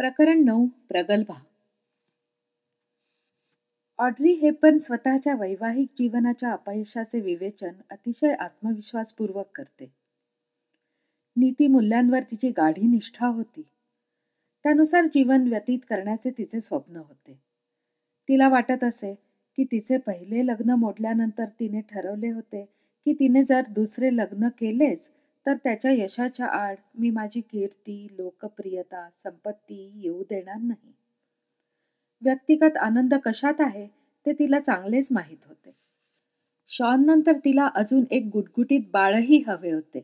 प्रकरण नऊ प्रगल्भा. Audrey happen स्वतःच्या वैवाहिक जीवनाच्या अपयशाचे विवेचन अतिशय आत्मविश्वासपूर्वक करते. नीतीमूल्यांवर तिची गाढी निष्ठा होती. त्यानुसार जीवन व्यतीत करण्याचे तिचे स्वप्न होते. तिला वाटत असे की तिचे पहिले लग्न मोडल्यानंतर तिने ठरवले होते की तिने जर दुसरे लग्न केलेच तर त्याच्या यशाच्या आड मी माझी कीर्ती लोकप्रियता संपत्ती येऊ देणार नाही. व्यक्तिगत आनंद कशात आहे ते तिला चांगलेच माहीत होते. शॉन नंतर तिला अजून एक गुटगुटीत बाळही हवे होते.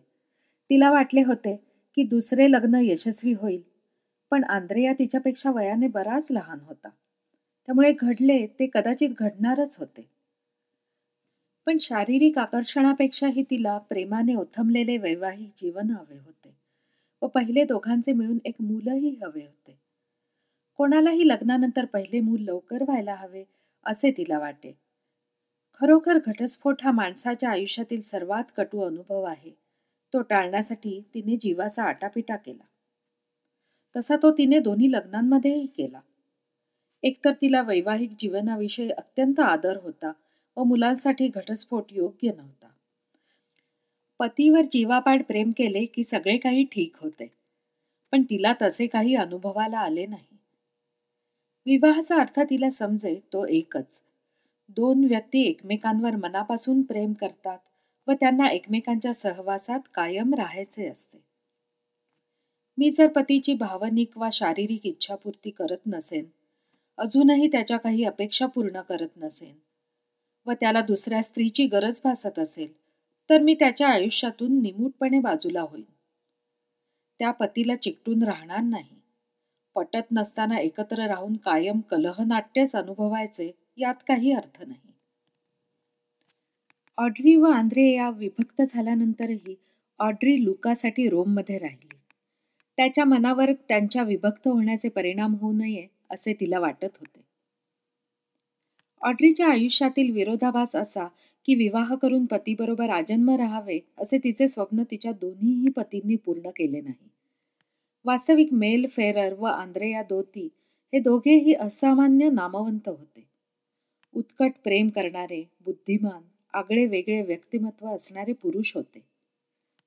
तिला वाटले होते की दुसरे लग्न यशस्वी होईल पण आंद्रेया तिच्यापेक्षा वयाने बराच लहान होता. त्यामुळे घडले ते कदाचित घडणारच होते. पण शारीरिक आकर्षणापेक्षाही तिला प्रेमाने ओथमलेले वैवाहिक जीवन हवे होते व पहिले दोघांचे मिळून एक मूलही हवे होते. कोणालाही लग्नानंतर पहिले मूल लवकर व्हायला हवे असे तिला वाटे. खरोखर घटस्फोट हा माणसाच्या आयुष्यातील सर्वात कटू अनुभव आहे. तो टाळण्यासाठी तिने जीवाचा आटापिटा केला. तसा तो तिने दोन्ही लग्नांमध्येही केला. एकतर तिला वैवाहिक जीवनाविषयी अत्यंत आदर होता व मुलांसाठी घटस्फोट योग्य नव्हता. पतीवर जीवापाड प्रेम केले की सगळे काही ठीक होते पण तिला तसे काही अनुभवाला आले नाही. विवाहाचा अर्थ तिला समजे तो एकच. दोन व्यक्ती एकमेकांवर मनापासून प्रेम करतात व त्यांना एकमेकांच्या सहवासात कायम राहायचे असते. मी जर पतीची भावनिक वा शारीरिक इच्छापूर्ती करत नसेन अजूनही त्याच्या काही अपेक्षा पूर्ण करत नसेन व त्याला दुसऱ्या स्त्रीची गरज भासत असेल तर मी त्याच्या आयुष्यातून निमूटपणे बाजूला होईन. त्या पतीला चिकटून राहणार नाही. पटत नसताना एकत्र राहून कायम कलहनाट्यच अनुभवायचे यात काही अर्थ नाही. ऑड्री व आंद्रे या विभक्त झाल्यानंतरही ऑड्री लुकासाठी रोममध्ये राहिली. त्याच्या मनावर त्यांच्या विभक्त होण्याचे परिणाम होऊ नये असे तिला वाटत होते. ऑड्रीच्या आयुष्यातील विरोधाभास असा की विवाह करून पतीबरोबर आजन्म राहावे असे तिचे स्वप्न तिच्या दोन्हीही पतींनी पूर्ण केले नाही. वास्तविक मेल फेरर व आंद्रेया दोती हे दोघेही असामान्य नामवंत होते. उत्कट प्रेम करणारे बुद्धिमान आगळे वेगळे व्यक्तिमत्व असणारे पुरुष होते.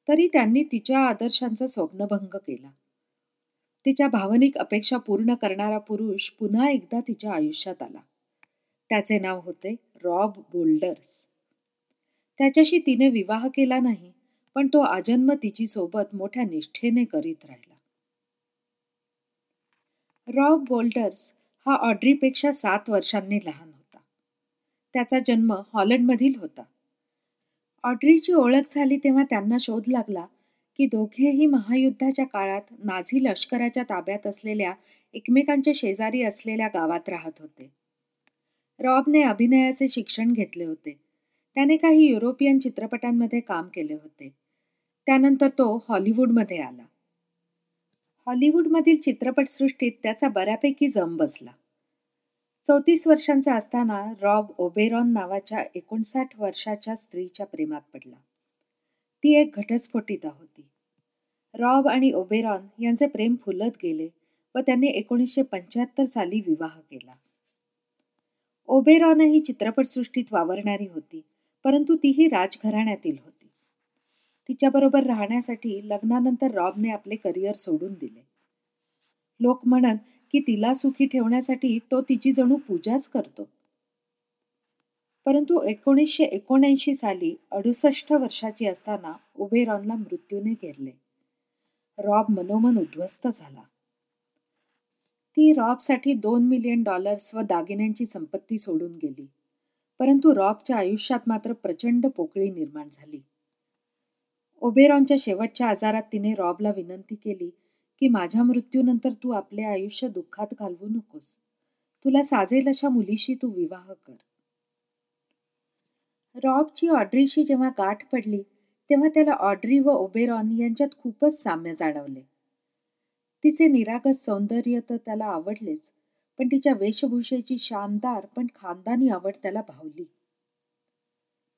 तरी त्यांनी तिच्या आदर्शांचा स्वप्नभंग केला. तिच्या भावनिक अपेक्षा पूर्ण करणारा पुरुष पुन्हा एकदा तिच्या आयुष्यात आला. त्याचे नाव होते रॉब बोल्डर्स. त्याच्याशी तिने विवाह केला नाही पण तो आजन्म तिची सोबत मोठ्या निष्ठेने करीत राहिला. रॉब बोल्डर्स हा ऑड्रीपेक्षा सात वर्षांनी लहान होता. त्याचा जन्म हॉलंडमधील होता. ऑड्रीची ओळख झाली तेव्हा त्यांना शोध लागला की दोघेही महायुद्धाच्या काळात नाझी लष्कराच्या ताब्यात असलेल्या एकमेकांच्या शेजारी असलेल्या गावात राहत होते. रॉबने अभिनयाचे शिक्षण घेतले होते. त्याने काही युरोपियन चित्रपटांमध्ये काम केले होते. त्यानंतर तो हॉलिवूडमध्ये आला. हॉलिवूडमधील चित्रपटसृष्टीत त्याचा बऱ्यापैकी जम बसला. चौतीस वर्षांचा असताना रॉब ओबेरॉन नावाच्या एकोणसाठ वर्षाच्या स्त्रीच्या प्रेमात पडला. ती एक घटस्फोटिता होती. रॉब आणि ओबेरॉन यांचे प्रेम फुलत गेले व त्यांनी एकोणीसशे पंच्याहत्तर साली विवाह केला. ओबेरॉन ही चित्रपटसृष्टीत वावरणारी होती परंतु तीही राजघराण्यातील होती. तिच्याबरोबर राहण्यासाठी लग्नानंतर रॉबने आपले करिअर सोडून दिले. लोक म्हणत की तिला सुखी ठेवण्यासाठी तो तिची जणू पूजाच करतो. परंतु एकोणीसशे एकोणऐंशी साली अडुसष्ट वर्षाची असताना उबेरॉनला मृत्यूने घेरले. रॉब मनोमन उद्ध्वस्त झाला. ती रॉबसाठी दोन मिलियन डॉलर्स व दागिन्यांची संपत्ती सोडून गेली. परंतु रॉबच्या आयुष्यात मात्र प्रचंड पोकळी निर्माण झाली. ओबेरॉनच्या शेवटच्या आजारात तिने रॉबला विनंती केली की माझ्या मृत्यूनंतर तू आपले आयुष्य दुःखात घालवू नकोस. तुला साजेल अशा मुलीशी तू विवाह कर. रॉबची ऑड्रीशी जेव्हा गाठ पडली तेव्हा त्याला ऑड्री व ओबेरॉन यांच्यात खूपच साम्य जाणवले. तिचे निरागस सौंदर्य तर त्याला आवडलेच पण तिच्या वेशभूषेची शानदार पण खानदानी आवड त्याला भावली.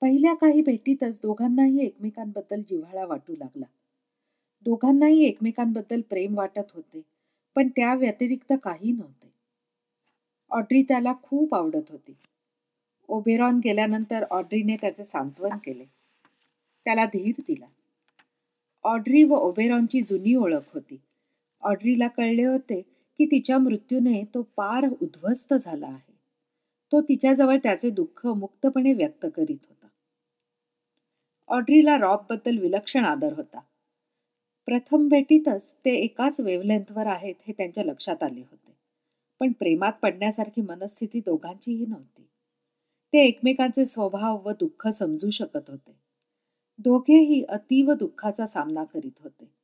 पहिल्या काही भेटीतच दोघांनाही एकमेकांबद्दल जिव्हाळा वाटू लागला. दोघांनाही एकमेकांबद्दल प्रेम वाटत होते पण त्या व्यतिरिक्त काही नव्हते. ऑड्री त्याला खूप आवडत होती. ओबेरॉन गेल्यानंतर ऑड्रीने त्याचे सांत्वन केले. त्याला धीर दिला. ऑड्री व ओबेरॉनची जुनी ओळख होती. ऑड्रीला कळले होते की तिच्या मृत्यूने तो पार उद्ध्वस्त झाला आहे. तो तिच्याजवळ त्याचे दुःख मुक्तपणे व्यक्त करीत होता. ऑड्रीला रॉबबद्दल विलक्षण आदर होता. प्रथम भेटीतच ते एकाच वेवलेंथवर आहेत हे त्यांच्या लक्षात आले होते. पण प्रेमात पडण्यासारखी मनस्थिती दोघांचीही नव्हती. ते एकमेकांचे स्वभाव व दुःख समजू शकत होते. दोघेही अतीव दुःखाचा सामना करीत होते.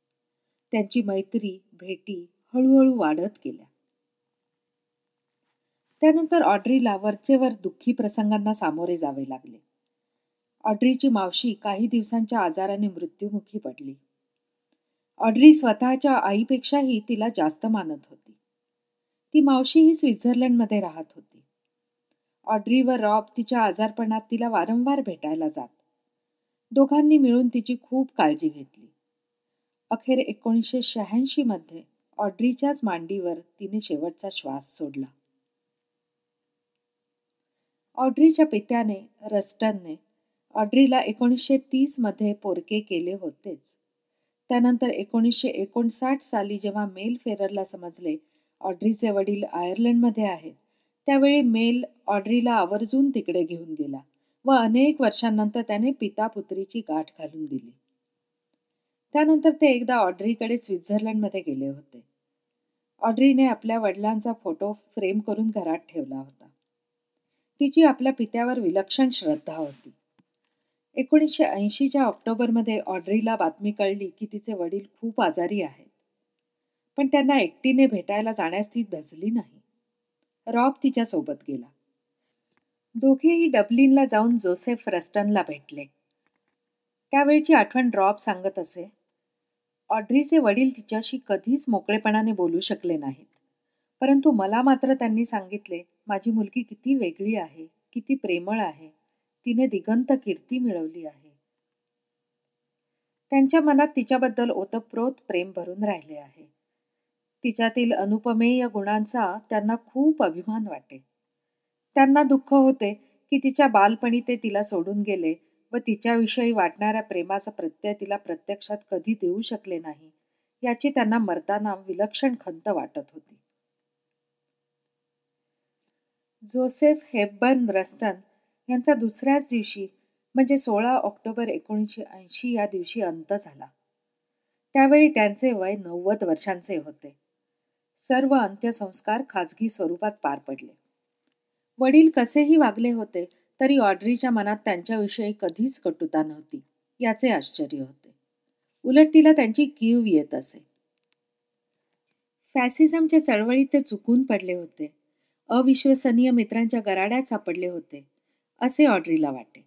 त्यांची मैत्री भेटी हळूहळू वाढत गेल्या. त्यानंतर ऑड्रीला वरचेवर दुःखी प्रसंगांना सामोरे जावे लागले. ऑड्रीची मावशी काही दिवसांच्या आजाराने मृत्युमुखी पडली. ऑड्री स्वतःच्या आईपेक्षाही तिला जास्त मानत होती. ती मावशी ही स्वित्झर्लंडमध्ये राहत होती. ऑड्री व रॉब तिच्या आजारपणात तिला वारंवार भेटायला जात. दोघांनी मिळून तिची खूप काळजी घेतली. अखेर एकोणीसशे शहाऐंशीमध्ये ऑड्रीच्याच मांडीवर तिने शेवटचा श्वास सोडला. ऑड्रीच्या पित्याने रस्टनने ऑड्रीला एकोणीसशे तीसमध्ये पोरके केले होतेच. त्यानंतर एकोणीसशे एकोणसाठ साली जेव्हा मेल फेररला समजले ऑड्रीचे वडील आयर्लंडमध्ये आहेत त्यावेळी मेल ऑड्रीला आवर्जून तिकडे घेऊन गेला व अनेक वर्षांनंतर त्याने पिता पुत्रीची गाठ घालून दिली. त्यानंतर ते एकदा ऑड्रीकडे स्वित्झर्लंडमध्ये गेले होते. ऑड्रीने आपल्या वडिलांचा फोटो फ्रेम करून घरात ठेवला होता. तिची आपल्या पित्यावर विलक्षण श्रद्धा होती. एकोणीसशे ऐंशीच्या ऑक्टोबरमध्ये ऑड्रीला बातमी कळली की तिचे वडील खूप आजारी आहेत. पण त्यांना एकटीने भेटायला जाण्यास ती धजली नाही. रॉब तिच्यासोबत गेला. दोघेही डब्लिनला जाऊन जोसेफ रस्टनला भेटले. त्यावेळची आठवण रॉब सांगत असे ऑड्रीचे वडील तिच्याशी कधीच मोकळेपणाने बोलू शकले नाहीत. परंतु मला मात्र त्यांनी सांगितले माझी मुलगी किती वेगळी आहे किती प्रेमळ आहे तिने दिगंत कीर्ती मिळवली आहे. त्यांच्या मनात तिच्याबद्दल ओतप्रोत प्रेम भरून राहिले आहे. तिच्यातील अनुपमेय गुणांचा त्यांना खूप अभिमान वाटे. त्यांना दुःख होते की तिच्या बालपणी ते तिला सोडून गेले व तिच्याविषयी वाटणाऱ्या प्रेमाचा प्रत्यय तिला प्रत्यक्षात कधी देऊ शकले नाही याची त्यांना मरताना विलक्षण खंत वाटत होती. जोसेफ हेबर्न रस्टन यांचा दुसऱ्याच दिवशी म्हणजे सोळा ऑक्टोबर एकोणीसशे ऐंशी या दिवशी अंत झाला. त्यावेळी त्यांचे वय नव्वद वर्षांचे होते. सर्व अंत्यसंस्कार खाजगी स्वरूपात पार पडले. वडील कसेही वागले होते तरी ऑड्रीच्या मनात त्यांच्याविषयी कधीच कटुता नव्हती. याचे आश्चर्य होते. उलट तिला त्यांची कीव येत असे. फॅसिझमच्या चळवळीत ते चुकून पडले होते. अविश्वसनीय मित्रांच्या गराड्यात सापडले होते असे ऑड्रीला वाटे.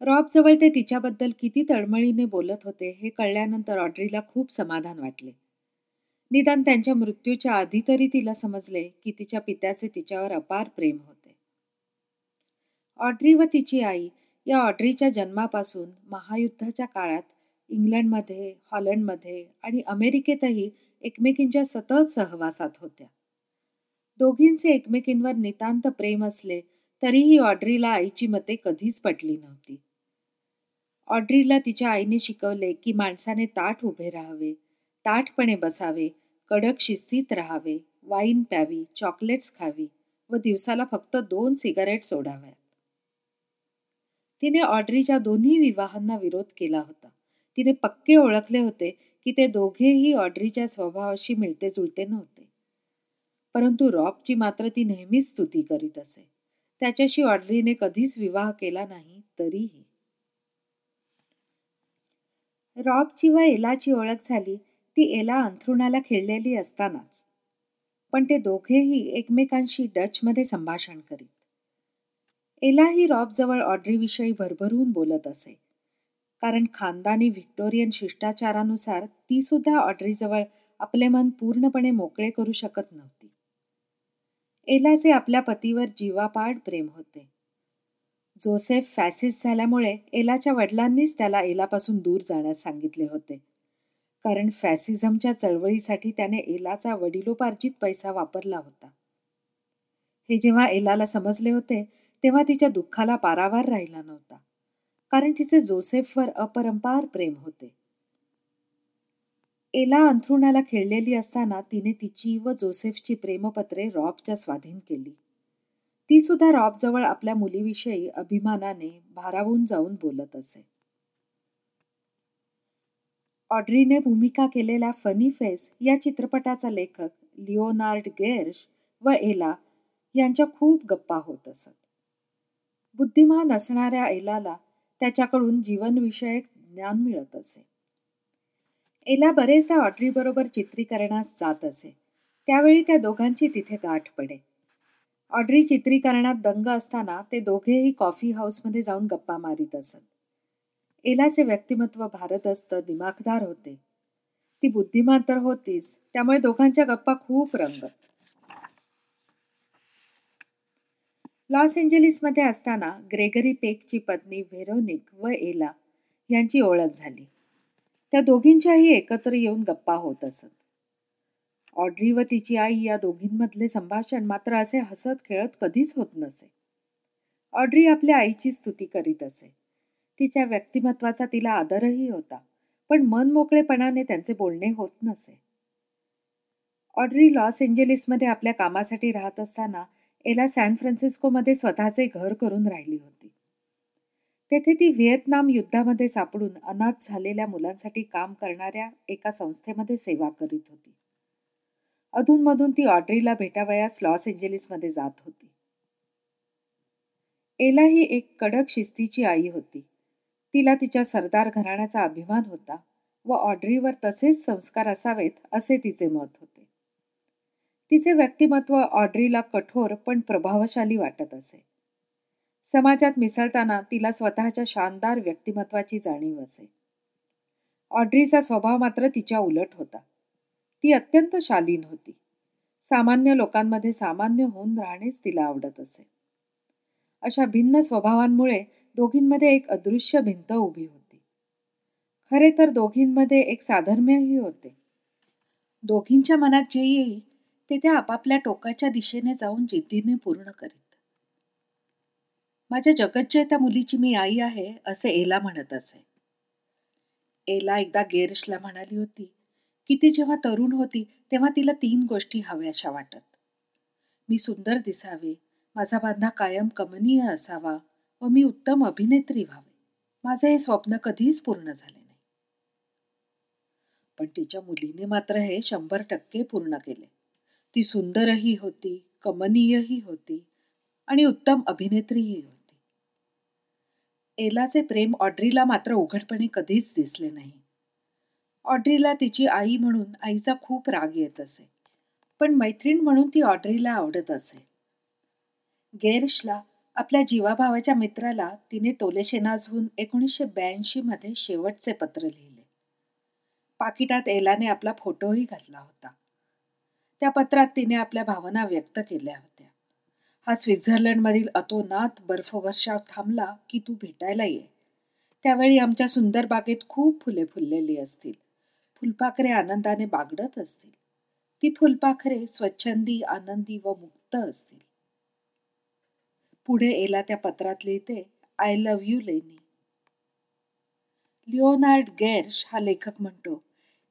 रॉबजवळ ते तिच्याबद्दल किती तळमळीने बोलत होते हे कळल्यानंतर ऑड्रीला खूप समाधान वाटले. निदान त्यांच्या मृत्यूच्या आधी तरी तिला समजले की तिच्या पित्याचे तिच्यावर अपार प्रेम होते. ऑड्री व तिची आई या ऑड्रीच्या जन्मापासून महायुद्धाच्या काळात इंग्लंडमध्ये हॉलंडमध्ये आणि अमेरिकेतही एकमेकींच्या सतत सहवासात होत्या. दोघींचे एकमेकींवर नितांत प्रेम असले तरीही ऑड्रीला आईची मते कधीच पटली नव्हती. ऑड्रीला तिच्या आईने शिकवले की माणसाने ताठ उभे राहावे ताठपणे बसावे कडक शिस्तीत राहावे वाईन प्यावी चॉकलेट्स खावी व दिवसाला फक्त दोन सिगारेट सोडाव्यात. तिने ऑड्रीच्या दोन्ही विवाहांना विरोध केला होता. तिने पक्के ओळखले होते की ते दोघेही ऑड्रीच्या स्वभावाशी मिळते जुळते नव्हते. परंतु रॉबची मात्र ती नेहमीच स्तुती करीत असे. त्याच्याशी ऑड्रीने कधीच विवाह केला नाही तरीही. रॉबची व एलाची ओळख झाली ती एला अंथरुणाला खेळलेली असतानाच. पण ते दोघेही एकमेकांशी डचमध्ये संभाषण करीत. एला ही रॉबजवळ ऑड्रीविषयी भरभरून बोलत असे. कारण खानदानी व्हिक्टोरियन शिष्टाचारानुसार ती सुद्धा ऑड्रीजवळ आपले मन पूर्णपणे मोकळे करू शकत नव्हती. एलाचे आपल्या पतीवर जीवापाड प्रेम होते. जोसेफ फॅसिस झाल्यामुळे एलाच्या वडिलांनीच त्याला एलापासून दूर जाण्यास सांगितले होते. कारण फॅसिझमच्या चळवळीसाठी त्याने एलाचा वडिलोपार्जित पैसा वापरला होता. हे जेव्हा एलाला समजले होते तेव्हा तिच्या दुःखाला पारावार राहिला नव्हता. कारण तिचे जोसेफवर अपरंपार प्रेम होते. एला अंथरुणाला खेळलेली असताना तिने तिची व जोसेफची प्रेमपत्रे रॉबच्या स्वाधीन केली. ती सुद्धा रॉबजवळ आपल्या मुलीविषयी अभिमानाने भारावून जाऊन बोलत असे. ऑड्रीने भूमिका केलेल्या फनी फेस या चित्रपटाचा लेखक लिओनार्ड गेर्श व एला यांच्या खूप गप्पा होत असत. बुद्धिमान असणाऱ्या एलाला त्याच्याकडून जीवनविषयक ज्ञान मिळत असे. एला बरेचदा ऑड्रीबरोबर चित्रीकरणास जात असे. त्यावेळी त्या दोघांची तिथे गाठ पडे. ऑड्री चित्रीकरणात दंग असताना ते दोघेही कॉफी हाऊसमध्ये जाऊन गप्पा मारित असत. एलाचे व्यक्तिमत्व भारदस्त दिमाखदार होते. ती बुद्धिमान तर होतीच त्यामुळे दोघांच्या गप्पा खूप रंगत. लॉस एंजलिसमध्ये असताना ग्रेगरी पेकची पत्नी व्हेरोनिक व एला यांची ओळख झाली. त्या दोघींच्याही एकत्र येऊन गप्पा होत असत. ऑड्री व तिची आई या दोघींमधले संभाषण मात्र असे हसत खेळत कधीच होत नसे. ऑड्री आपल्या आईची स्तुती करीत असे. तिच्या व्यक्तिमत्वाचा तिला आदरही होता पण मन मोकळेपणाने त्यांचे बोलणे होत नसे. ऑड्री लॉस एंजेलिसमध्ये आपल्या कामासाठी राहत असताना एला सॅन फ्रान्सिस्कोमध्ये स्वतःचे घर करून राहिली होती. तेथे ती व्हिएतनाम युद्धामध्ये सापडून अनाथ झालेल्या मुलांसाठी काम करणाऱ्या एका संस्थेमध्ये सेवा करीत होती. अधूनमधून ती ऑड्रीला भेटावयास लॉस एंजेलिसमध्ये जात होती. एला ही एक कडक शिस्तीची आई होती. तिला तिच्या सरदार घराण्याचा अभिमान होता व ऑड्रीवर तसेच संस्कार असावेत असे तिचे मत होते. तिचे व्यक्तिमत्व ऑड्रीला कठोर पण प्रभावशाली वाटत असे. समाजात मिसळताना तिला स्वतःच्या शानदार व्यक्तिमत्वाची जाणीव असे. ऑड्रीचा स्वभाव मात्र तिच्या उलट होता. ती अत्यंत शालीन होती. सामान्य लोकांमध्ये सामान्य होऊन राहणेच तिला आवडत असे. अशा भिन्न स्वभावांमुळे दोघींमध्ये एक अदृश्य भिंत उभी होती. खरे तर दोघींमध्ये एक साधर्म्यही होते. दोघींच्या मनात जे येई ते त्या आपापल्या टोकाच्या दिशेने जाऊन जिद्दीने पूर्ण करीत. माझ्या जगतच्या मुलीची मी आई आहे असे एला म्हणत असे. एला एकदा गेरशला म्हणाली होती की ती जेव्हा तरुण होती तेव्हा तिला तीन गोष्टी हव्याशा वाटत. मी सुंदर दिसावे माझा बांधा कायम कमनीय असावा व मी उत्तम अभिनेत्री व्हावे. माझे हे स्वप्न कधीच पूर्ण झाले नाही. पण तिच्या मुलीने मात्र हे शंभर टक्के पूर्ण केले. ती सुंदरही होती कमनीयही होती आणि उत्तम अभिनेत्रीही होती. एलाचे प्रेम ऑड्रीला मात्र उघडपणे कधीच दिसले नाही. ऑड्रीला तिची आई म्हणून आईचा खूप राग येत असे पण मैत्रीण म्हणून ती ऑड्रीला आवडत असे. गेर्शला आपल्या जीवाभावाच्या मित्राला तिने तोलेशेनाजहून एकोणीसशे ब्याऐंशीमध्ये शेवटचे पत्र लिहिले. पाकिटात एलाने आपला फोटोही घातला होता. त्या पत्रात तिने आपल्या भावना व्यक्त केल्या होत्या. हा स्वित्झर्लंडमधील अतोनात बर्फवर्षाव थांबला की तू भेटायला ये. त्यावेळी आमच्या सुंदर बागेत खूप फुले फुललेली असतील. फुलपाखरे आनंदाने बागडत असतील. ती फुलपाखरे स्वच्छंदी आनंदी व मुक्त असतील. पुढे एला त्या पत्रात लिहिते I love you Lenny. Leonard Gersh हा लेखक म्हणतो.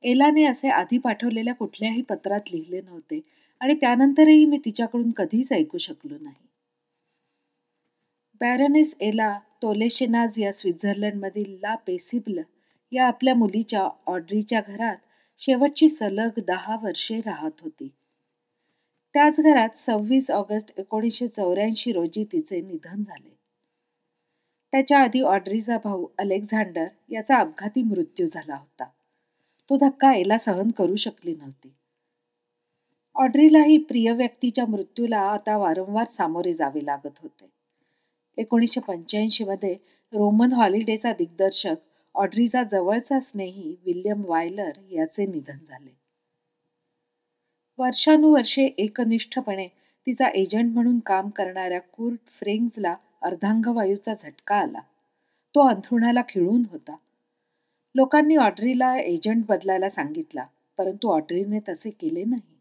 एलाने असे आधी पाठवलेल्या कुठल्याही पत्रात लिहिले नव्हते आणि त्यानंतरही मी तिच्याकडून कधीच ऐकू शकलो नाही. बॅरनेस एला तोलेशेनाज या स्वित्झर्लंडमधील ला पेसिबल या आपल्या मुलीच्या ऑड्रीच्या घरात शेवटची सलग दहा वर्षे राहत होती. त्याच घरात सव्वीस ऑगस्ट एकोणीसशे चौऱ्याऐंशी रोजी तिचे निधन झाले. त्याच्या आधी ऑड्रीचा भाऊ अलेक्झांडर याचा अपघाती मृत्यू झाला होता. तो धक्का एला सहन करू शकली नव्हती. ऑड्रीलाही प्रिय व्यक्तीच्या मृत्यूला आता वारंवार सामोरे जावे लागत होते. एकोणीसशे पंच्याऐंशी मध्ये रोमन हॉलिडेचा दिग्दर्शक ऑड्रीचा जवळचा स्नेही विल्यम वायलर याचे निधन झाले. वर्षानुवर्षे एकनिष्ठपणे तिचा एजंट म्हणून काम करणाऱ्या कुर्ट फ्रेंग्जला अर्धांगवायूचा झटका आला. तो अंथरुणाला खिळून होता. लोकांनी ऑड्रीला एजंट बदलायला सांगितला परंतु ऑड्रीने तसे केले नाही.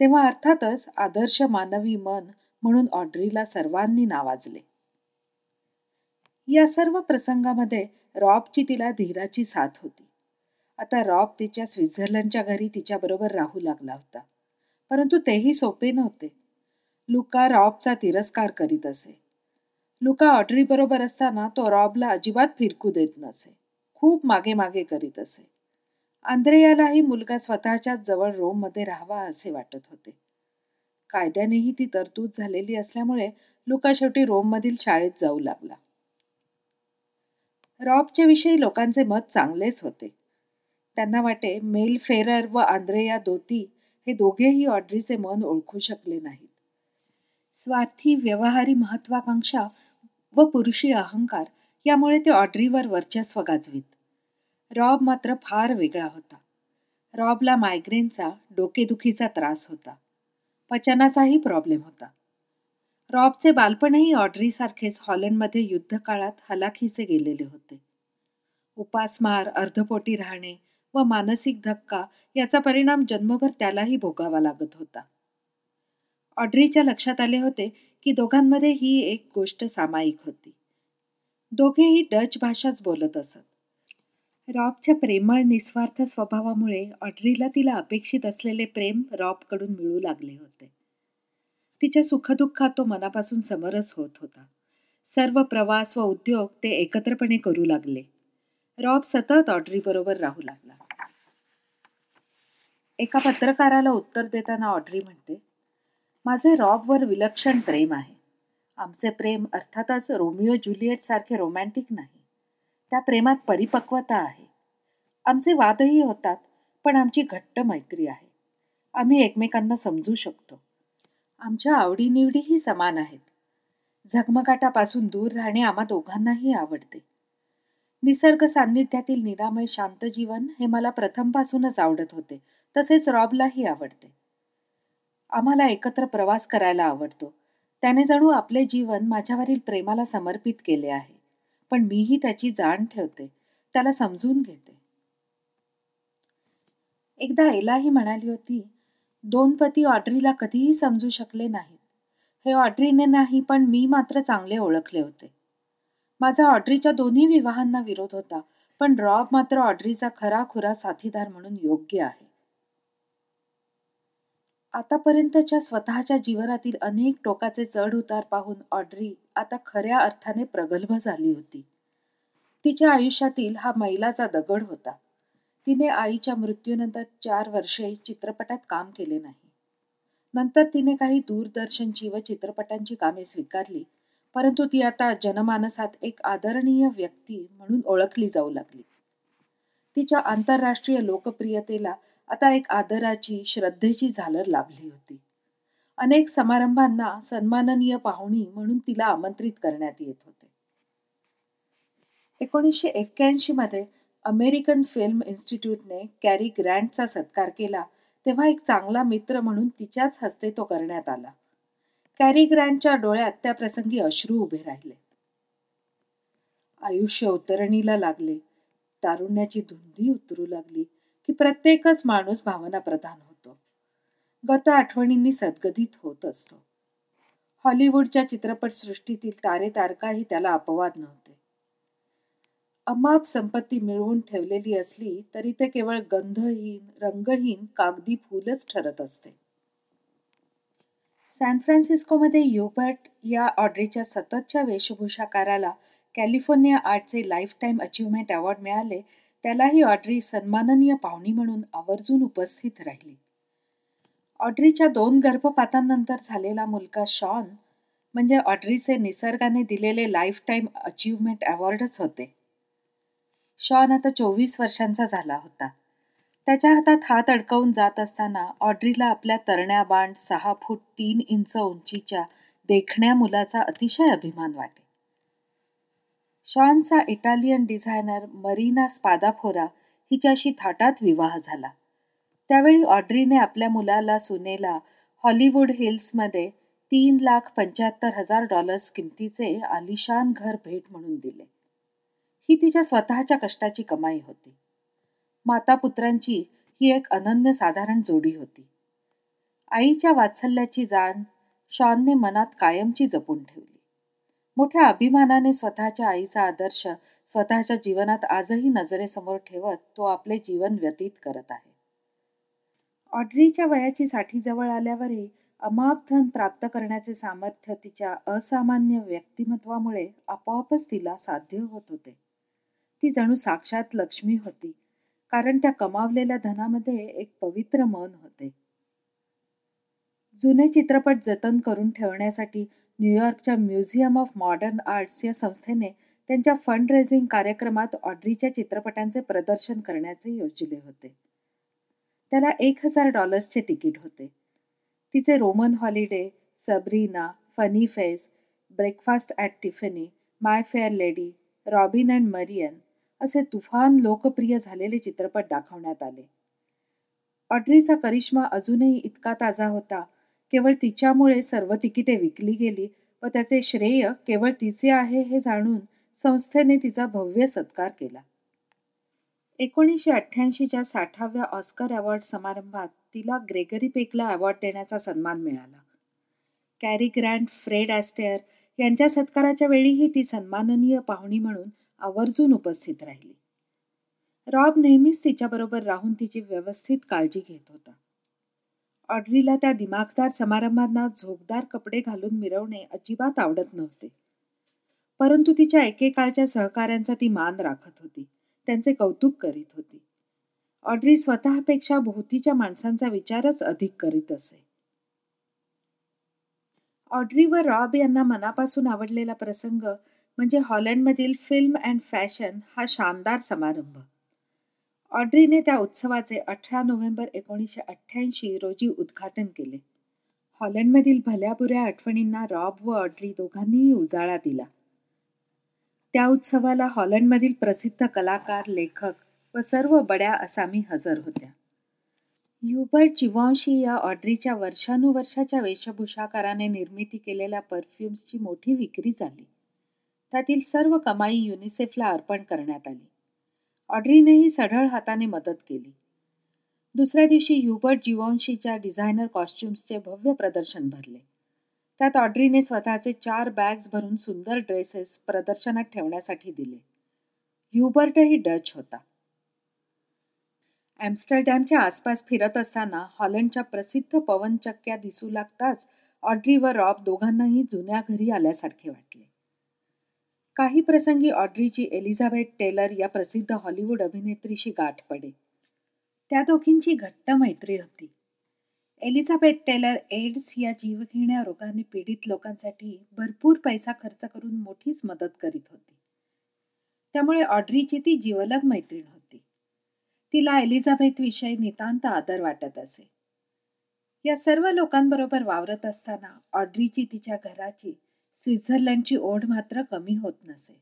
तेव्हा अर्थातच आदर्श मानवी मन म्हणून ऑड्रीला सर्वांनी नावाजले. या सर्व प्रसंगामध्ये रॉबची तिला धीराची साथ होती. आता रॉब तिच्या स्वित्झर्लंडच्या घरी तिच्याबरोबर राहू लागला होता. परंतु तेही सोपे नव्हते. लुका रॉबचा तिरस्कार करीत असे. लुका ऑड्रीबरोबर असताना तो रॉबला अजिबात फिरकू देत नसे. खूप मागे मागे करीत असे. आंद्रेयालाही मुलगा स्वतःच्याच जवळ रोममध्ये राहावा असे वाटत होते. कायद्यानेही ती तरतूद झालेली असल्यामुळे लुका शेवटी रोममधील शाळेत जाऊ लागला. रॉबच्या विषयी लोकांचे मत चांगलेच होते. त्यांना वाटे मेल फेरर व आंद्रेया दोती हे दोघेही ऑड्रीचे मन ओळखू शकले नाहीत. स्वार्थी व्यवहारी महत्वाकांक्षा व पुरुषी अहंकार यामुळे ते ऑड्रीवर वर्चस्व गाजवीत. रॉब मात्र फार वेगळा होता. रॉबला मायग्रेनचा डोकेदुखीचा त्रास होता. पचनाचाही प्रॉब्लेम होता. रॉबचे बालपणही ऑड्रीसारखेच हॉलंडमध्ये युद्धकाळात हलाखीचे गेलेले होते. उपासमार अर्धपोटी राहणे व मानसिक धक्का याचा परिणाम जन्मभर त्यालाही भोगावा लागत होता. ऑड्रीच्या लक्षात आले होते की दोघांमध्ये ही एक गोष्ट सामायिक होती. दोघेही डच भाषाच बोलत असत. रॉबच्या प्रेमळ निस्वार्थ स्वभावामुळे ऑड्रीला तिला अपेक्षित असलेले प्रेम रॉबकडून मिळू लागले होते. तिच्या सुखदुःखात तो मनापासून समरस होत होता. सर्व प्रवास व उद्योग ते एकत्रपणे करू लागले. रॉब सतत ऑड्रीबरोबर राहू लागला. एका पत्रकाराला उत्तर देताना ऑड्री म्हणते माझे रॉबवर विलक्षण प्रेम आहे. आमचे प्रेम अर्थातच रोमिओ ज्युलिएट सारखे रोमॅन्टिक नाही. त्या प्रेमात परिपक्वता आहे. आमचे वादही होतात पण आमची घट्ट मैत्री आहे. आम्ही एकमेकांना समजू शकतो. आमच्या आवडीनिवडीही समान आहेत. झगमगाटापासून दूर राहणे आम्हा दोघांनाही आवडते. निसर्ग सान्निध्यातील निरामय शांत जीवन हे मला प्रथमपासूनच आवडत होते तसेच रॉबलाही आवडते. आम्हाला एकत्र प्रवास करायला आवडतो. त्याने जणू आपले जीवन माझ्यावरील प्रेमाला समर्पित केले आहे. पण मीही त्याची जाण ठेवते. त्याला समजून घेते. एकदा एलाही म्हणाली होती दोन पती ऑड्रीला कधीही समजू शकले नाहीत. हे ऑड्रीने नाही पण मी मात्र चांगले ओळखले होते. माझा ऑड्रीच्या दोन्ही विवाहांना विरोध होता पण रॉब मात्र ऑड्रीचा खरा खुरा साथीदार म्हणून योग्य आहे. आतापर्यंतच्या स्वतःच्या जीवनातील अनेक टोकाचे चढ उतार पाहून ऑड्री आता खऱ्या अर्थाने प्रगल्भ झाली होती. तिच्या आयुष्यातील हा मैलाचा दगड होता. तिने आईच्या मृत्यूनंतर चार वर्षे चित्रपटात काम केले नाही. नंतर तिने काही दूरदर्शनची व चित्रपटांची कामे स्वीकारली परंतु ती आता जनमानसात एक आदरणीय व्यक्ती म्हणून ओळखली जाऊ लागली. तिच्या आंतरराष्ट्रीय लोकप्रियतेला आता एक आदराची श्रद्धेची झालर लाभली होती. अनेक समारंभांना सन्माननीय पाहुणी म्हणून तिला आमंत्रित करण्यात येत होते. एकोणीसशे एक्क्याऐंशी मध्ये अमेरिकन फिल्म इन्स्टिट्यूटने कॅरी ग्रँटचा सत्कार केला तेव्हा एक चांगला मित्र म्हणून तिच्याच हस्ते तो करण्यात आला. कॅरी ग्रँटच्या डोळ्यात त्या प्रसंगी अश्रू उभे राहिले. आयुष्य उतरणीला लागले. तारुण्याची धुंदी उतरू लागली. की प्रत्येकच माणूस भावना प्रधान होतो. गत आठवणींनी सद्गदित होत असतो. हॉलिवूडच्या चित्रपटसृष्टीतील तारे तारकाही त्याला अपवाद नव्हते. अमाप संपत्ती मिळवून ठेवलेली असली तरी ते केवळ गंधहीन रंगहीन कागदी फुलच ठरत असते. सॅन फ्रान्सिस्कोमध्ये युबर्ट या ऑड्रीच्या सततच्या वेशभूषाकाराला कॅलिफोर्निया आर्टचे लाईफटाईम अचीवमेंट अवॉर्ड मिळाले त्यालाही ऑड्री सन्माननीय पाहुणी म्हणून आवर्जून उपस्थित राहिली. ऑड्रीच्या दोन गर्भपातांनंतर झालेला मुलगा शॉन म्हणजे ऑड्रीचे निसर्गाने दिलेले लाईफ टाईम अचीवमेंट अवॉर्डच होते. शॉन आता चोवीस वर्षांचा झाला होता. त्याच्या हातात हात अडकवून जात असताना ऑड्रीला आपल्या तरण्या बांड सहा फूट तीन इंच उंचीच्या देखण्या मुलाचा अतिशय अभिमान वाटे. शॉनचा इटालियन डिझायनर मरीना स्पादाफोरा हिच्याशी थाटात विवाह झाला. त्यावेळी ऑड्रीने आपल्या मुलाला सुनेला हॉलिवूड हिल्समध्ये तीन लाख पंच्याहत्तर हजार डॉलर्स किमतीचे आलिशान घर भेट म्हणून दिले. ही तिच्या स्वतःच्या कष्टाची कमाई होती. माता पुत्रांची ही एक अनन्य साधारण जोडी होती. आईच्या वात्सल्याची जाण शॉनने मनात कायमची जपून ठेवली. मोठ्या अभिमानाने स्वतःच्या आईचा आदर्श स्वतःच्या जीवनात आजही नजरेसमोर ठेवत तो आपले जीवन व्यतीत करत आहे. ऑड्रीच्या वयाची साठी जवळ आल्यावरही अमाप धन प्राप्त करण्याचे सामर्थ्य तिच्या असामान्य व्यक्तिमत्वामुळे आपोआपच तिला साध्य होत होते. ती जणू साक्षात लक्ष्मी होती कारण त्या कमावलेल्या धनामध्ये एक पवित्र मन होते. जुने चित्रपट जतन करून ठेवण्यासाठी न्यूयॉर्कच्या म्युझियम ऑफ मॉडर्न आर्ट्स या संस्थेने त्यांच्या फंड रेझिंग कार्यक्रमात ऑड्रीच्या चित्रपटांचे प्रदर्शन करण्याचे योजले होते. त्याला एक हजार डॉलर्सचे तिकीट होते. तिचे Roman Holiday Sabrina Funny Face Breakfast at Tiffany My Fair Lady Robin and Marian असे तुफान लोकप्रिय झालेले चित्रपट दाखवण्यात आले. ऑड्रीचा करिश्मा अजूनही इतका ताजा होता केवळ तिच्यामुळे सर्व तिकिटे विकली गेली व त्याचे श्रेय केवळ तिचे आहे हे जाणून संस्थेने तिचा भव्य सत्कार केला. एकोणीसशे अठ्ठ्याऐंशीच्या साठाव्या ऑस्कर अवॉर्ड समारंभात तिला ग्रेगरी पेकला अवॉर्ड देण्याचा सन्मान मिळाला. कॅरी ग्रँड फ्रेड ॲस्टेअर यांच्या सत्काराच्या वेळीही ती सन्माननीय पाहुणी म्हणून आवर्जून उपस्थित राहिली. रॉब नेहमीच तिच्याबरोबर राहून तिची व्यवस्थित काळजी घेत होता. ऑड्रीला त्या दिमागदार समारंभांना झोपदार कपडे घालून मिरवणे अजिबात आवडत नव्हते. परंतु तिच्या एकेकाळच्या सहकाऱ्यांचा ती मान राखत होती. त्यांचे कौतुक करीत होती. ऑड्री स्वतःपेक्षा भोवतीच्या माणसांचा विचारच अधिक करीत असे. ऑड्री व रॉब यांना मनापासून आवडलेला प्रसंग म्हणजे हॉलंडमधील फिल्म अँड फॅशन हा शानदार समारंभ. ऑड्रीने त्या उत्सवाचे अठरा नोव्हेंबर एकोणीसशे अठ्ठ्याऐंशी रोजी उद्घाटन केले. हॉलंडमधील भल्याबुऱ्या आठवणींना रॉब व ऑड्री दोघांनीही उजाळा दिला. त्या उत्सवाला हॉलंडमधील प्रसिद्ध कलाकार लेखक व सर्व बड्या असामी हजर होत्या. ह्युबर्ट चिवांशी या ऑड्रीच्या वर्षानुवर्षाच्या वेशभूषाकाराने निर्मिती केलेल्या परफ्युम्सची मोठी विक्री झाली. त्यातील सर्व कमाई युनिसेफला अर्पण करण्यात आली. ऑड्रीनेही सढळ हाताने मदत केली. दुसऱ्या दिवशी ह्युबर्ट जिवॉन्शीच्या डिझायनर कॉस्ट्युम्सचे भव्य प्रदर्शन भरले. त्यात ऑड्रीने स्वतःचे चार बॅग्स भरून सुंदर ड्रेसेस प्रदर्शनात ठेवण्यासाठी दिले. ह्युबर्टही डच होता. ॲम्स्टरडॅमच्या आसपास फिरत असताना हॉलंडच्या प्रसिद्ध पवनचक्क्या दिसू लागताच ऑड्री व रॉब दोघांनाही जुन्या घरी आल्यासारखे वाटले. काही प्रसंगी ऑड्रीची एलिझाबेथ टेलर या प्रसिद्ध हॉलिवूड अभिनेत्रीशी गाठ पडे. त्या दोघींची घट्ट मैत्री होती. एलिझाबेथ टेलर एड्स या जीवघेण्या रोगाने पीडित लोकांसाठी भरपूर पैसा खर्च करून मोठीच मदत करीत होती. त्यामुळे ऑड्रीची ती जीवलग मैत्रीण होती. तिला एलिझाबेथ विषयी नितांत आदर वाटत असे. या सर्व लोकांबरोबर वावरत असताना ऑड्रीची तिच्या घराची स्वित्झर्लंडची ओढ मात्र कमी होत नसे.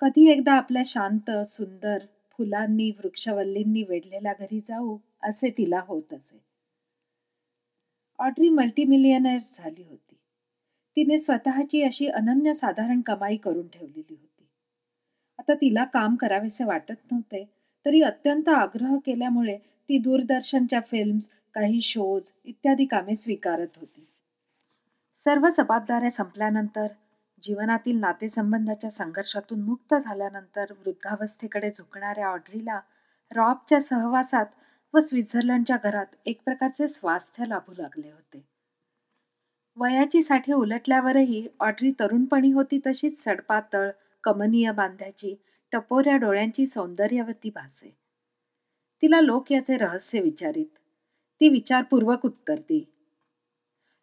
कधी एकदा आपल्या शांत सुंदर फुलांनी वृक्षवल्लींनी वेढलेल्या घरी जाऊ असे तिला होत असे. ऑड्री मल्टीमिलियनर झाली होती. तिने स्वतःची अशी अनन्यसाधारण कमाई करून ठेवलेली होती. आता तिला काम करावेसे वाटत नव्हते तरी अत्यंत आग्रह केल्यामुळे ती दूरदर्शनच्या फिल्म्स काही शोज इत्यादी कामे स्वीकारत होती. सर्व जबाबदाऱ्या संपल्यानंतर जीवनातील नातेसंबंधाच्या संघर्षातून मुक्त झाल्यानंतर वृद्धावस्थेकडे झुकणाऱ्या ऑड्रीला रॉबच्या सहवासात व स्वित्झर्लंडच्या घरात एक प्रकारचे स्वास्थ्य लाभू लागले होते. वयाची साठी उलटल्यावरही ऑड्री तरुणपणी होती तशीच सडपातळ कमनीय बांध्याची टपोऱ्या डोळ्यांची सौंदर्यवती भासे. तिला लोक याचे रहस्य विचारित. ती विचारपूर्वक उत्तर दे.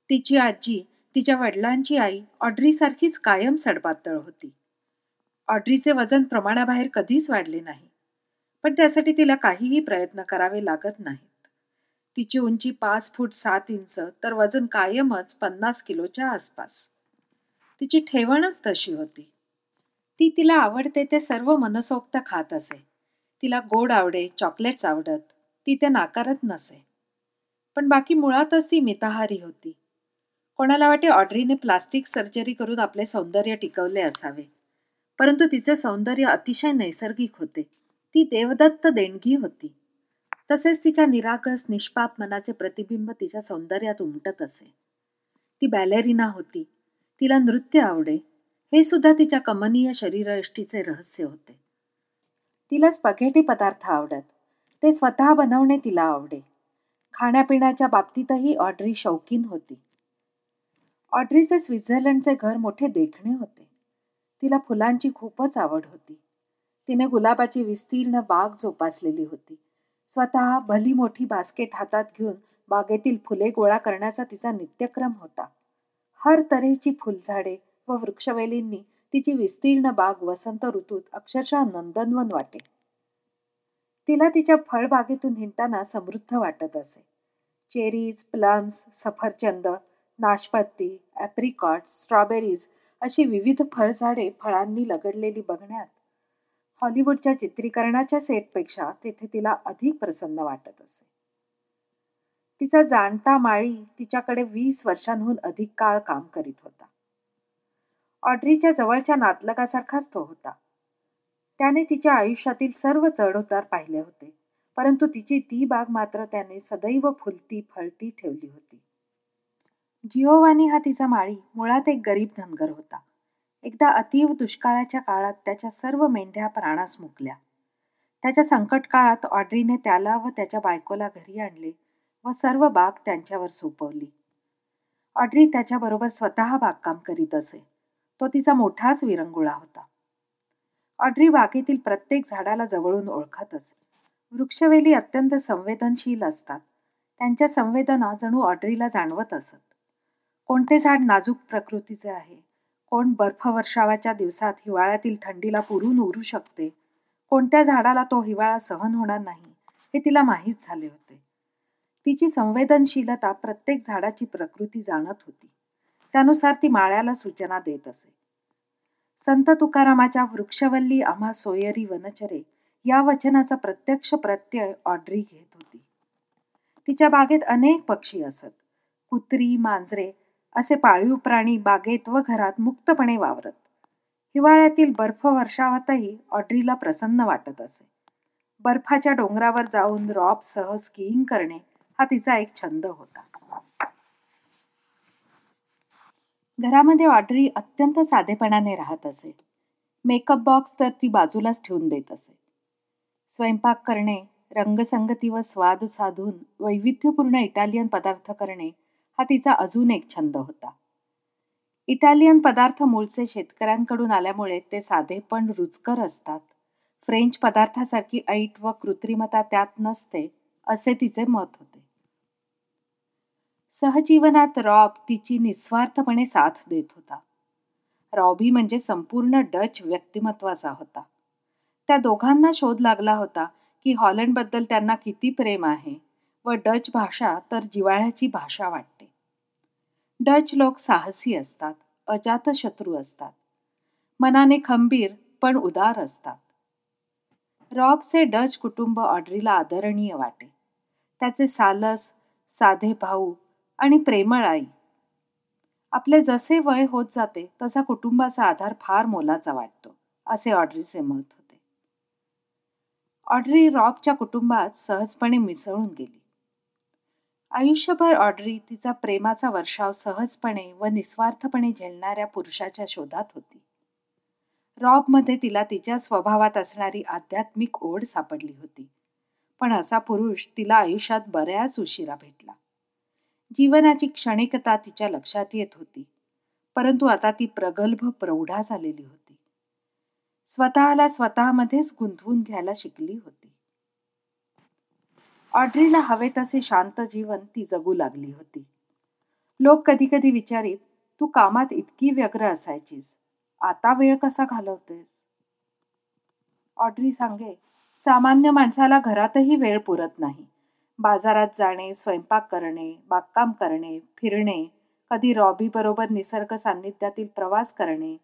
तिची आजी तिच्या वडिलांची आई ऑड्रीसारखीच कायम सडपातळ होती. ऑड्रीचे वजन प्रमाणाबाहेर कधीच वाढले नाही पण त्यासाठी तिला काहीही प्रयत्न करावे लागत नाहीत. तिची उंची पाच फूट सात इंच तर वजन कायमच पन्नास किलोच्या आसपास. तिची ठेवणच तशी होती. ती तिला आवडते ते सर्व मनसोक्त खात असे. तिला गोड आवडे चॉकलेट्स आवडत ती ते नाकारत नसे. पण बाकी मुळातच ती मिताहारी होती. कोणाला वाटे ऑड्रीने प्लास्टिक सर्जरी करून आपले सौंदर्य टिकवले असावे? परंतु तिचे सौंदर्य अतिशय नैसर्गिक होते. ती देवदत्त देणगी होती. तसेच तिच्या निरागस निष्पाप मनाचे प्रतिबिंब तिच्या सौंदर्यात उमटत असे. ती बॅलेरिना होती. तिला नृत्य आवडे. हे सुद्धा तिच्या कमनीय शरीरयष्टीचे रहस्य होते. तिला स्पघेटी पदार्थ आवडत. ते स्वतः बनवणे तिला आवडे. खाण्यापिण्याच्या बाबतीतही ऑड्री शौकीन होती. ऑड्रीचे स्वित्झर्लंडचे घर मोठे देखणे होते. तिला फुलांची खूपच आवड होती. तिने गुलाबाची विस्तीर्ण बाग जोपासलेली होती. स्वतः भली मोठी बास्केट हातात घेऊन बागेतील फुले गोळा करण्याचा तिचा नित्यक्रम होता. हर तऱ्हेची फुलझाडे व वृक्षवेलींनी तिची विस्तीर्ण बाग वसंत ऋतूत अक्षरशः नंदनवन वाटे. तिला तिच्या फळबागेतून हिंडताना समृद्ध वाटत असे. चेरीज प्लम्स सफरचंद नाशपाती ॲप्रिकॉट स्ट्रॉबेरीज अशी विविध फळझाडे फळांनी लगडलेली बघण्यात. हॉलिवूडच्या चित्रीकरणाच्या सेटपेक्षा तेथे तिला अधिक प्रसन्न वाटत असे. तिचा जाणता माळी तिच्याकडे वीस वर्षांहून अधिक काळ काम करीत होता. ऑड्रीच्या जवळच्या नातलगासारखाच तो होता. त्याने तिच्या आयुष्यातील सर्व चढउतार पाहिले होते परंतु तिची ती बाग मात्र त्याने सदैव फुलती फळती ठेवली होती. जिओवानी हा तिचा माळी मुळात एक गरीब धनगर होता. एकदा अतीव दुष्काळाच्या काळात त्याच्या सर्व मेंढ्या प्राणास मुकल्या. त्याच्या संकट काळात ऑड्रीने त्याला व त्याच्या बायकोला घरी आणले व सर्व बाग त्यांच्यावर सोपवली. ऑड्री त्याच्याबरोबर स्वतः बागकाम करीत असे. तो तिचा मोठाच विरंगुळा होता. ऑड्री बागेतील प्रत्येक झाडाला जवळून ओळखत असे. वृक्षवेली अत्यंत संवेदनशील असतात. त्यांच्या संवेदना जणू ऑड्रीला जाणवत असत. कोणते झाड नाजूक प्रकृतीचे आहे? कोण बर्फवर्षावाच्या दिवसात हिवाळ्यातील थंडीला पुरून उरू शकते? कोणत्या झाडाला तो हिवाळा सहन होणार नाही हे तिला माहीत झाले होते. तिची संवेदनशीलता प्रत्येक झाडाची प्रकृती जाणत होती. त्यानुसार ती माळ्याला सूचना देत असे. संत तुकारामाच्या वृक्षवल्ली आम्हा सोयरी वनचरे या वचनाचा प्रत्यक्ष प्रत्यय ऑड्री घेत होती. तिच्या बागेत अनेक पक्षी असत. कुत्री मांजरे असे पाळीव प्राणी बागेत व घरात मुक्तपणे वावरत. हिवाळ्यातील बर्फ वर्षावातही ऑड्रीला प्रसन्न वाटत असे. बर्फाच्या डोंगरावर जाऊन रॉबसह स्कीइंग करणे हा तिचा एक छंद होता. घरामध्ये ऑड्री अत्यंत साधेपणाने राहत असे. मेकअप बॉक्स तर ती बाजूलाच ठेवून देत असे. स्वयंपाक करणे रंगसंगती व स्वाद साधून वैविध्यपूर्ण इटालियन पदार्थ करणे हा तिचा अजून एक छंद होता. इटालियन पदार्थ मूळचे शेतकऱ्यांकडून आल्यामुळे ते साधे पण रुचकर असतात. फ्रेंच पदार्थासारखी ऐट व कृत्रिमता त्यात नसते असे तिचे मत होते. सहजीवनात रॉब तिची निस्वार्थपणे साथ देत होता. रॉबी म्हणजे संपूर्ण डच व्यक्तिमत्वाचा होता. त्या दोघांना शोध लागला होता की हॉलंडबद्दल त्यांना किती प्रेम आहे व डच भाषा तर जिवाळ्याची भाषा वाटते. डच लोक साहसी असतात अजात शत्रू असतात. मनाने खंबीर पण उदार असतात. रॉबचे डच कुटुंब ऑड्रीला आदरणीय वाटे. त्याचे सालस साधे भाऊ आणि प्रेमळ आई. आपले जसे वय होत जाते तसा कुटुंबाचा आधार फार मोलाचा वाटतो असे ऑड्रीचे मत होते. ऑड्री रॉबच्या कुटुंबात सहजपणे मिसळून गेली. आयुष्यभर ऑड्री तिचा प्रेमाचा वर्षाव सहजपणे व निस्वार्थपणे झेलणाऱ्या पुरुषाच्या शोधात होती. रॉबमध्ये तिला तिच्या स्वभावात असणारी आध्यात्मिक ओढ सापडली होती. पण असा पुरुष तिला आयुष्यात बऱ्याच उशिरा भेटला. जीवनाची क्षणिकता तिच्या लक्षात येत होती. परंतु आता ती प्रगल्भ प्रौढा झालेली होती. स्वतःला स्वतःमध्येच गुंतवून घ्यायला शिकली होती. ऑड्रीला हवे तसे शांत जीवन ती जगू लागली होती. लोक कधी कधी विचारित तू कामात इतकी व्यग्र असायचीस. आता वेळ कसा घालवतेस? ऑड्री सांगे सामान्य माणसाला घरातही वेळ पुरत नाही. बाजारात जाणे स्वयंपाक करणे बागकाम करणे फिरणे कधी रॉबीबरोबर निसर्ग सान्निध्यातील प्रवास करणे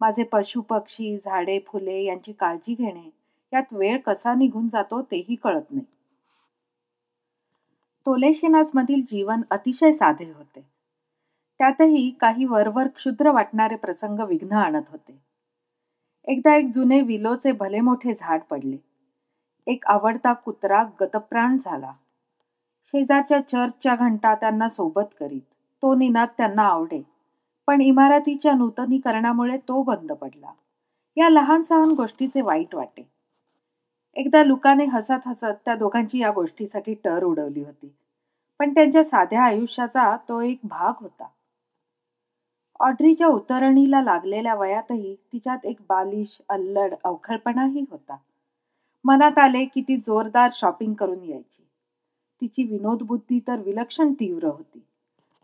माझे पशु पक्षी झाडे फुले यांची काळजी घेणे यात वेळ कसा निघून जातो तेही कळत नाही. टोलेशिनाजमधील जीवन अतिशय साधे होते. त्यातही काही वरवर क्षुद्र वाटणारे प्रसंग विघ्न आणत होते. एकदा एक जुने विलोचे भले मोठे झाड पडले. एक आवडता कुत्रा गतप्राण झाला. शेजारच्या चर्चच्या घंटा त्यांना सोबत करीत तो निनाद त्यांना आवडे पण इमारतीच्या नूतनीकरणामुळे तो बंद पडला. या लहान सहान गोष्टीचे वाईट वाटे. एकदा लुकाने हसत हसत त्या दोघांची या गोष्टीसाठी टर उडवली होती. पण त्यांच्या साध्या आयुष्याचा तो एक भाग होता. ऑड्रीच्या उतरणीला लागलेल्या वयातही तिच्यात एक बालिश अल्लड अवखळपणाही होता. मनात आले की ती जोरदार शॉपिंग करून यायची. तिची विनोदबुद्धी तर विलक्षण तीव्र होती.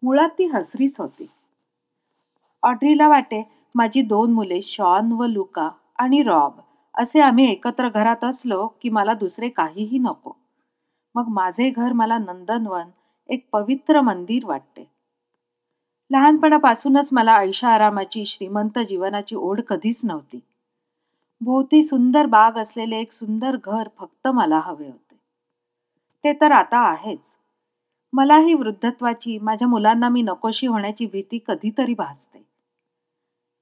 मुळात ती हसरीच होती. ऑड्रीला वाटे माझी दोन मुले शॉन व लुका आणि रॉब असे आम्ही एकत्र घरात असलो की मला दुसरे काहीही नको. मग माझे घर मला नंदनवन एक पवित्र मंदिर वाटते. लहानपणापासूनच मला ऐशा आरामाची श्रीमंत जीवनाची ओढ कधीच नव्हती. भोवती सुंदर बाग असलेले एक सुंदर घर फक्त मला हवे होते. ते तर आता आहेच. मलाही वृद्धत्वाची माझ्या मुलांना मी नकोशी होण्याची भीती कधीतरी भासते.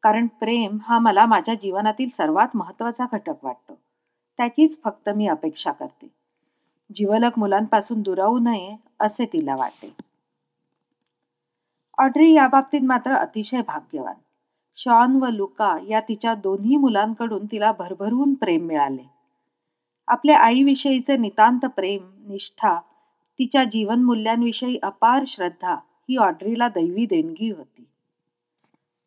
कारण प्रेम हा मला माझ्या जीवनातील सर्वात महत्त्वाचा घटक वाटतो. त्याचीच फक्त मी अपेक्षा करते. जीवलक मुलांपासून दुरावू नये असे तिला वाटे. ऑड्री याबाबतीत मात्र अतिशय भाग्यवान. शॉन व लुका या तिच्या दोन्ही मुलांकडून तिला भरभरून प्रेम मिळाले. आपल्या आईविषयीचे नितांत प्रेम निष्ठा तिच्या जीवनमूल्यांविषयी अपार श्रद्धा ही ऑड्रीला दैवी देणगी होती.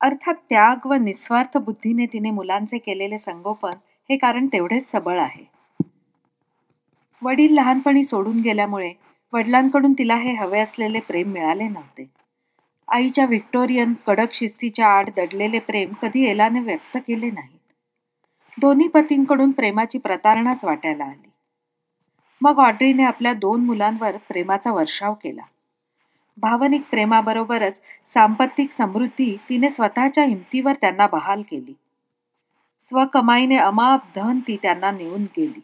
अर्थात त्याग व निस्वार्थ बुद्धीने तिने मुलांचे केलेले संगोपन हे कारण तेवढेच सबळ आहे. वडील लहानपणी सोडून गेल्यामुळे वडिलांकडून तिला हे हवे असलेले प्रेम मिळाले नव्हते. आईच्या व्हिक्टोरियन कडक शिस्तीच्या आड दडलेले प्रेम कधी एलाने व्यक्त केले नाहीत दोन्ही पतींकडून प्रेमाची प्रतारणाच वाटायला आली. मग ऑड्रीने आपल्या दोन मुलांवर प्रेमाचा वर्षाव केला. भावनिक प्रेमाबरोबरच सांपत्तिक समृद्धी तिने स्वतःच्या हिमतीवर त्यांना बहाल केली. स्वकमाईने अमाप धन ती त्यांना नेऊन गेली.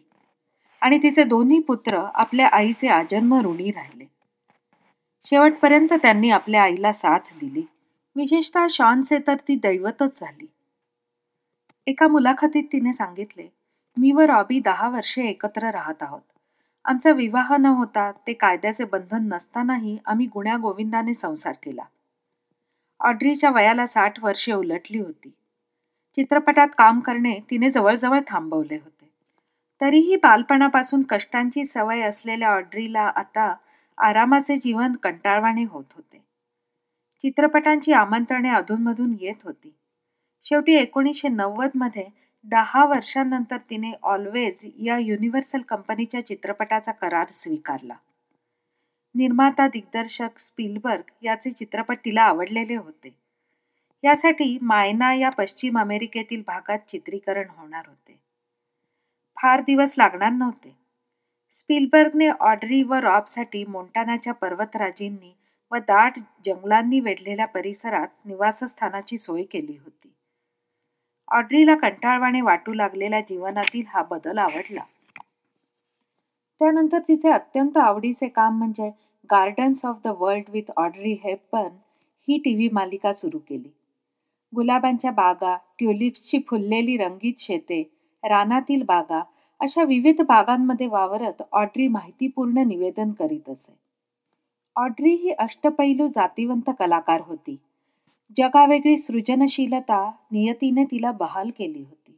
आणि तिचे दोन्ही पुत्र आपल्या आईचे आजन्म ऋणी राहिले. शेवटपर्यंत त्यांनी आपल्या आईला साथ दिली. विशेषतः शॉनचे तर ती दैवतच झाली. एका मुलाखतीत तिने सांगितले मी व रॉबी दहा वर्षे एकत्र राहत आहोत. आमचा विवाह न होता ते कायद्याचे बंधन नसतानाही आम्ही गुण्या गोविंदाने संसार केला. ऑड्रीच्या वयाला साठ वर्षे उलटली होती. चित्रपटात काम करणे तिने जवळजवळ थांबवले होते. तरीही बालपणापासून कष्टांची सवय असलेल्या ऑड्रीला आता आरामाचे जीवन कंटाळवाणे होत होते. चित्रपटांची आमंत्रणे अधूनमधून येत होती. शेवटी एकोणीसशे मध्ये दहा वर्षांनंतर तिने ऑलवेज या युनिव्हर्सल कंपनीच्या चित्रपटाचा करार स्वीकारला. निर्माता दिग्दर्शक स्पिलबर्ग याचे चित्रपट तिला आवडलेले होते. यासाठी मायना या पश्चिम अमेरिकेतील भागात चित्रीकरण होणार होते. फार दिवस लागणार नव्हते. स्पिलबर्गने ऑड्री व रॉबसाठी मोंटानाच्या पर्वतराजींनी व दाट जंगलांनी वेढलेल्या परिसरात निवासस्थानाची सोय केली होती. ऑड्रीला कंटाळवाणे वाटू लागलेल्या जीवनातील हा बदल आवडला. त्यानंतर तिचे अत्यंत आवडीचे काम म्हणजे gardens of the world with Audrey Hepburn he T V मालिका सुरू केली. गुलाबांच्या बागा ट्युलिप्सची फुललेली रंगीत शेते रानातील बागा अशा विविध बागांमध्ये वावरत ऑड्री माहितीपूर्ण निवेदन करीत असे. ऑड्री ही अष्टपैलू जातीवंत कलाकार होती. जगावेगळी सृजनशीलता नियतीने तिला बहाल केली होती.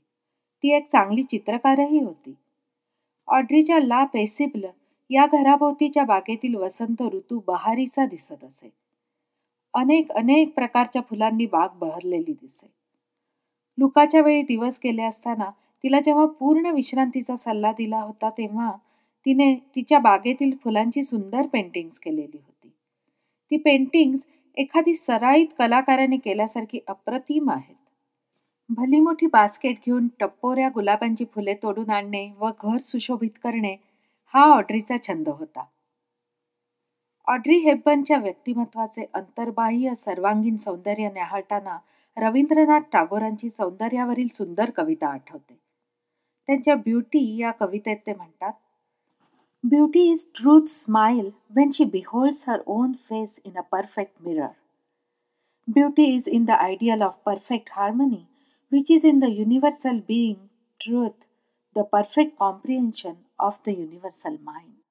ती एक चांगली चित्रकारही होती. ऑड्रीच्या ला पेसिबल या घराभोवतीच्या बागेतील वसंत ऋतू बहारीचा दिसत असे. अनेक अनेक प्रकारच्या फुलांनी बाग बहरलेली दिसे. लुकाच्या वेळी दिवस गेले असताना तिला जेव्हा पूर्ण विश्रांतीचा सल्ला दिला होता तेव्हा तिने तिच्या बागेतील फुलांची सुंदर पेंटिंग्स केलेली होती. ती पेंटिंग्स एखादी सराईत कलाकाराने केल्यासारखी अप्रतिम आहेत. भली मोठी बास्केट घेऊन टप्पोऱ्या गुलाबांची फुले तोडून आणणे व घर सुशोभित करणे हा ऑड्रीचा छंद होता. ऑड्री हेब्बनच्या व्यक्तिमत्वाचे अंतर्बाह्य सर्वांगीण सौंदर्य न्याहाळताना रवींद्रनाथ टागोरांची सौंदर्यावरील सुंदर कविता आठवते. त्यांच्या ब्युटी या कवितेत ते म्हणतात Beauty is truth's smile when she beholds her own face in a perfect mirror. Beauty is in the ideal of perfect harmony which is in the universal being, truth, the perfect comprehension of the universal mind.